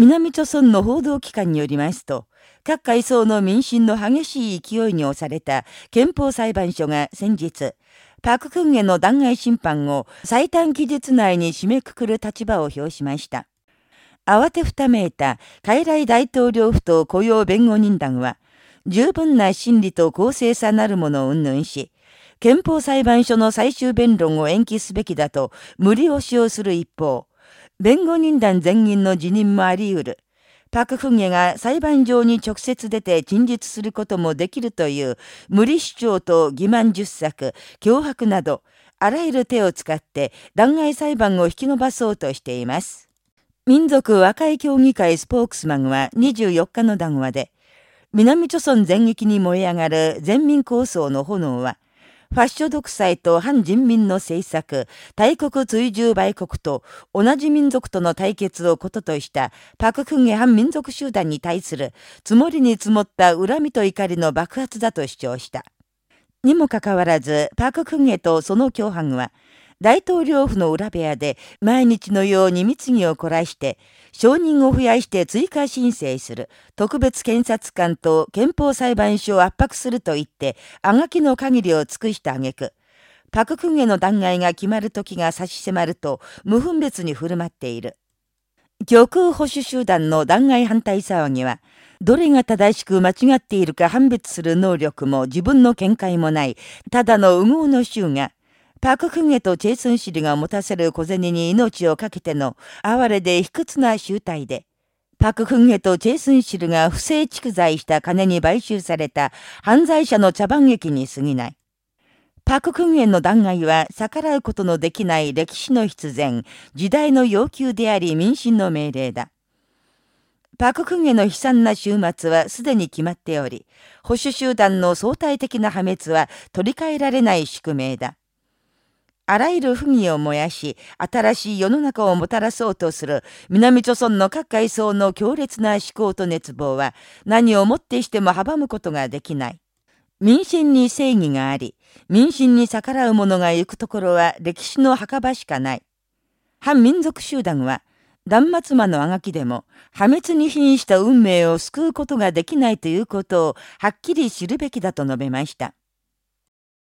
南朝村の報道機関によりますと、各階層の民進の激しい勢いに押された憲法裁判所が先日、パククンゲの弾劾審判を最短期日内に締めくくる立場を表しました。慌てふためいた海来大統領府と雇用弁護人団は、十分な審理と公正さなるものを云々し、憲法裁判所の最終弁論を延期すべきだと無理押しをする一方、弁護人団全員の辞任もあり得る。パク・フンゲが裁判上に直接出て陳述することもできるという無理主張と欺瞞十作、脅迫など、あらゆる手を使って弾劾裁判を引き延ばそうとしています。民族和解協議会スポークスマンは24日の談話で、南朝村全域に燃え上がる全民構想の炎は、ファッショ独裁と反人民の政策、大国追従売国と同じ民族との対決をこととしたパククンゲ反民族集団に対する積もりに積もった恨みと怒りの爆発だと主張した。にもかかわらず、パククンゲとその共犯は、大統領府の裏部屋で毎日のように密議を凝らして、承認を増やして追加申請する。特別検察官と憲法裁判所を圧迫すると言って、あがきの限りを尽くした挙句、パククンゲの弾劾が決まる時が差し迫ると無分別に振る舞っている。極右保守集団の弾劾反対騒ぎは、どれが正しく間違っているか判別する能力も自分の見解もない、ただの右往の衆が、パククンゲとチェイスンシリが持たせる小銭に命を懸けての哀れで卑屈な集体で、パククンゲとチェイスンシルが不正蓄財した金に買収された犯罪者の茶番劇に過ぎない。パククンゲの弾劾は逆らうことのできない歴史の必然、時代の要求であり民心の命令だ。パククンゲの悲惨な終末はすでに決まっており、保守集団の相対的な破滅は取り替えられない宿命だ。あらゆる不義を燃やし、新しい世の中をもたらそうとする南朝村の各階層の強烈な思考と熱望は何をもってしても阻むことができない。民心に正義があり、民心に逆らう者が行くところは歴史の墓場しかない。反民族集団は、断末魔のあがきでも破滅に瀕した運命を救うことができないということをはっきり知るべきだと述べました。